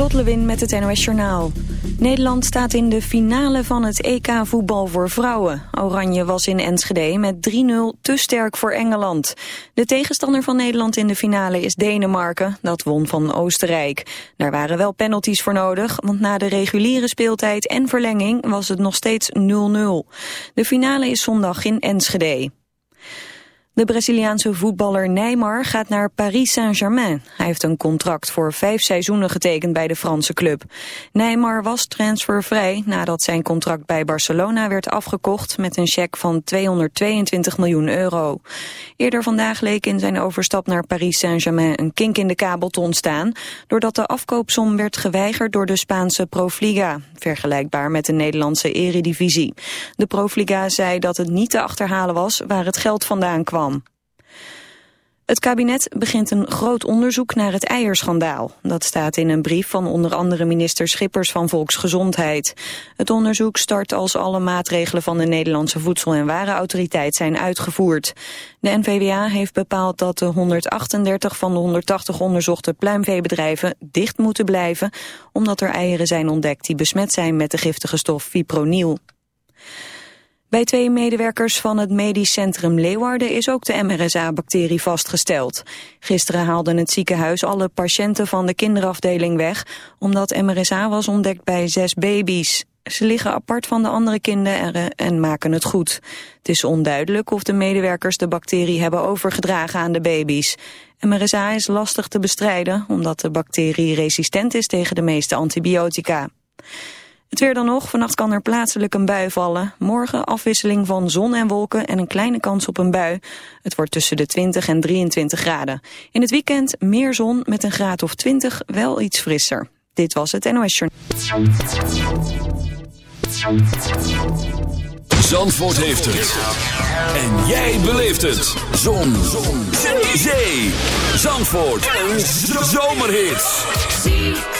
Lot Lewin met het NOS Journaal. Nederland staat in de finale van het EK voetbal voor vrouwen. Oranje was in Enschede met 3-0 te sterk voor Engeland. De tegenstander van Nederland in de finale is Denemarken. Dat won van Oostenrijk. Daar waren wel penalties voor nodig, want na de reguliere speeltijd en verlenging was het nog steeds 0-0. De finale is zondag in Enschede. De Braziliaanse voetballer Neymar gaat naar Paris Saint-Germain. Hij heeft een contract voor vijf seizoenen getekend bij de Franse club. Neymar was transfervrij nadat zijn contract bij Barcelona werd afgekocht met een cheque van 222 miljoen euro. Eerder vandaag leek in zijn overstap naar Paris Saint-Germain een kink in de kabel te ontstaan, doordat de afkoopsom werd geweigerd door de Spaanse Profliga, vergelijkbaar met de Nederlandse eredivisie. De Profliga zei dat het niet te achterhalen was waar het geld vandaan kwam. Het kabinet begint een groot onderzoek naar het eierschandaal. Dat staat in een brief van onder andere minister Schippers van Volksgezondheid. Het onderzoek start als alle maatregelen van de Nederlandse Voedsel- en Warenautoriteit zijn uitgevoerd. De NVWA heeft bepaald dat de 138 van de 180 onderzochte pluimveebedrijven dicht moeten blijven, omdat er eieren zijn ontdekt die besmet zijn met de giftige stof fipronil. Bij twee medewerkers van het medisch centrum Leeuwarden is ook de MRSA-bacterie vastgesteld. Gisteren haalden het ziekenhuis alle patiënten van de kinderafdeling weg, omdat MRSA was ontdekt bij zes baby's. Ze liggen apart van de andere kinderen en maken het goed. Het is onduidelijk of de medewerkers de bacterie hebben overgedragen aan de baby's. MRSA is lastig te bestrijden, omdat de bacterie resistent is tegen de meeste antibiotica. Het weer dan nog. Vannacht kan er plaatselijk een bui vallen. Morgen afwisseling van zon en wolken en een kleine kans op een bui. Het wordt tussen de 20 en 23 graden. In het weekend meer zon met een graad of 20 wel iets frisser. Dit was het NOS Journal. Zandvoort heeft het. En jij beleeft het. Zon. zon. Zee. Zandvoort. Een zomerhit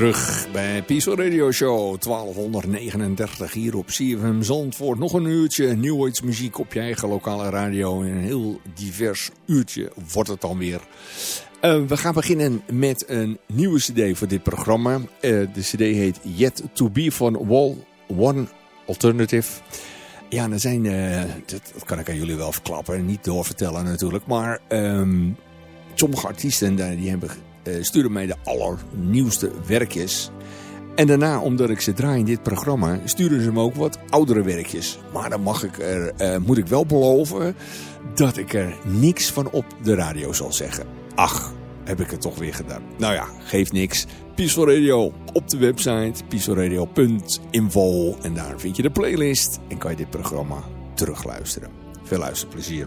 Terug bij Peaceful Radio Show 1239 hier op CFM Zandvoort. Nog een uurtje muziek op je eigen lokale radio. En een heel divers uurtje wordt het dan weer. Uh, we gaan beginnen met een nieuwe cd voor dit programma. Uh, de cd heet Yet To Be van Wall One Alternative. Ja, er zijn, uh, dat, kan ik aan jullie wel verklappen, niet doorvertellen natuurlijk. Maar um, sommige artiesten die hebben uh, sturen mij de allernieuwste werkjes. En daarna, omdat ik ze draai in dit programma, sturen ze me ook wat oudere werkjes. Maar dan mag ik er, uh, moet ik wel beloven dat ik er niks van op de radio zal zeggen. Ach, heb ik het toch weer gedaan. Nou ja, geeft niks. Peaceful Radio op de website peacefulradio.info en daar vind je de playlist en kan je dit programma terugluisteren. Veel luisterplezier.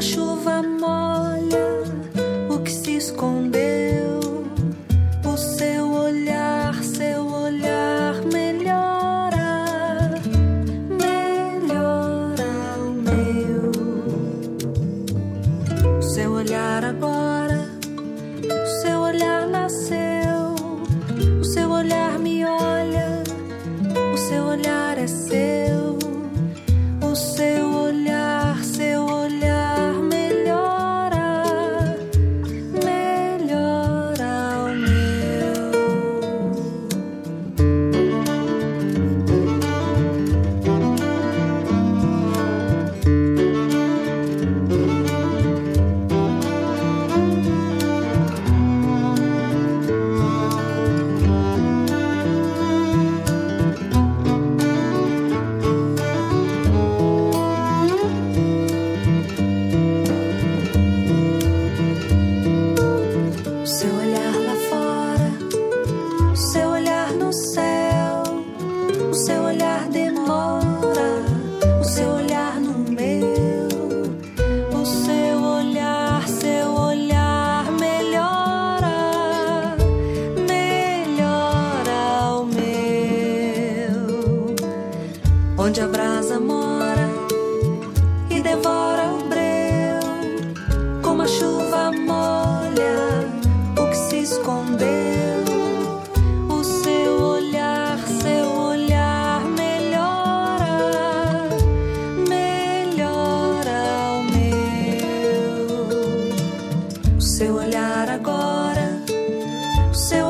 אשוב המ... seu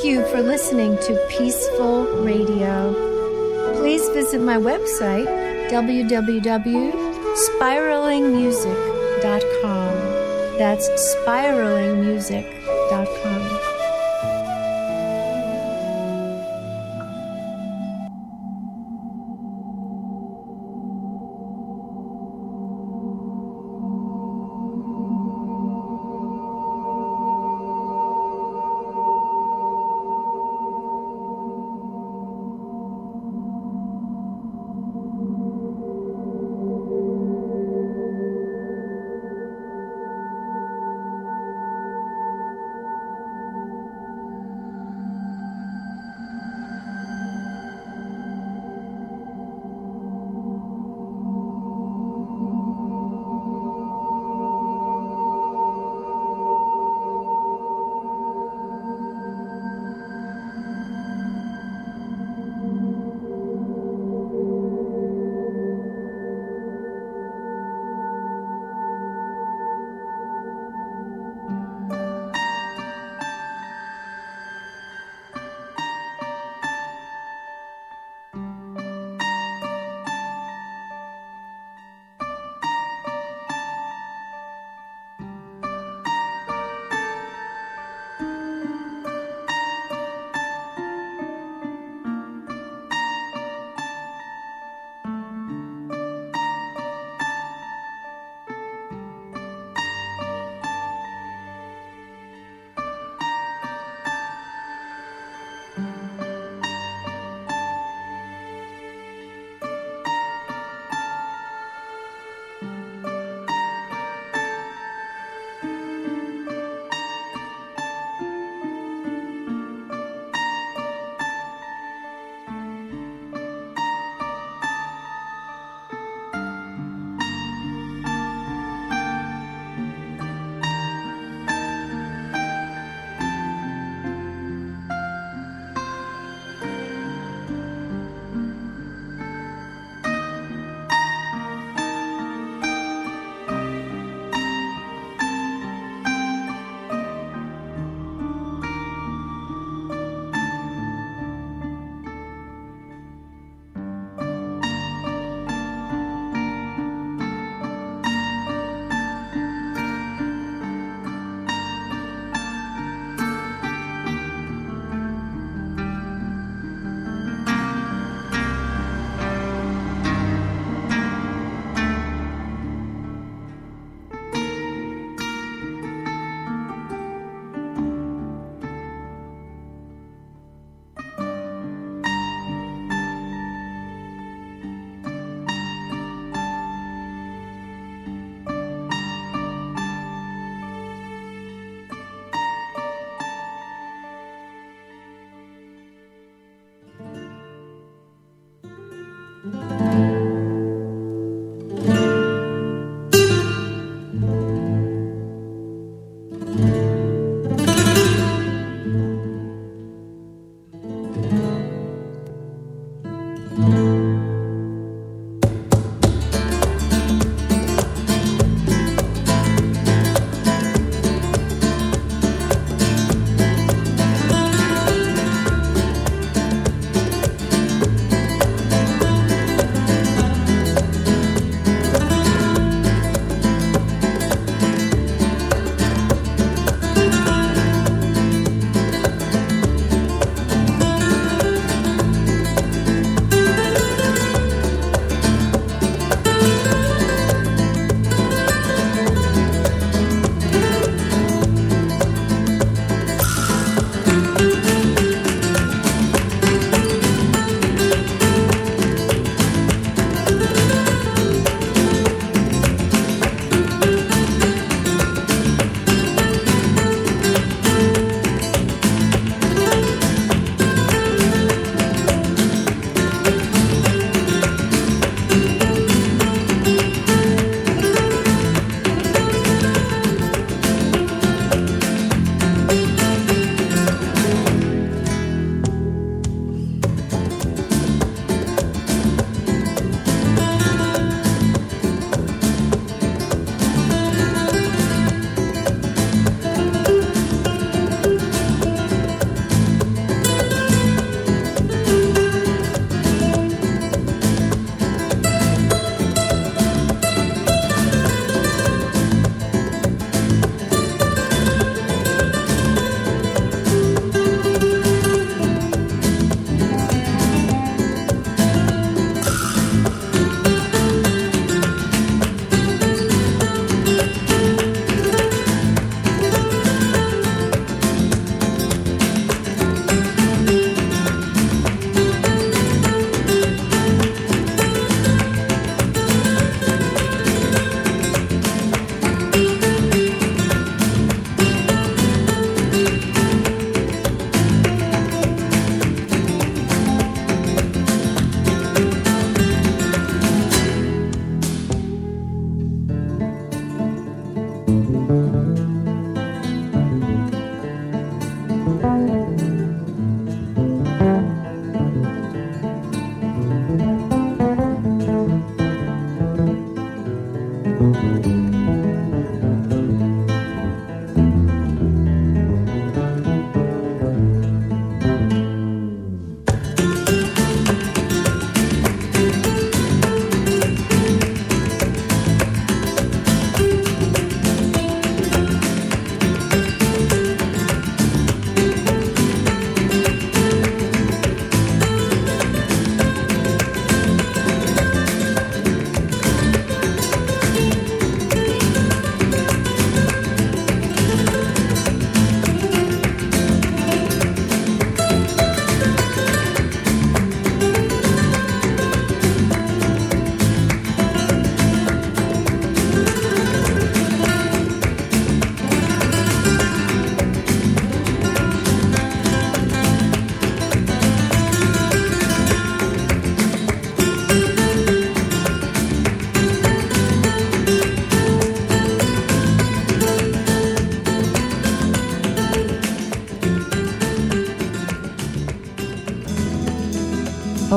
Thank you for listening to Peaceful Radio. Please visit my website, www.spiralingmusic.com. That's spiralingmusic.com.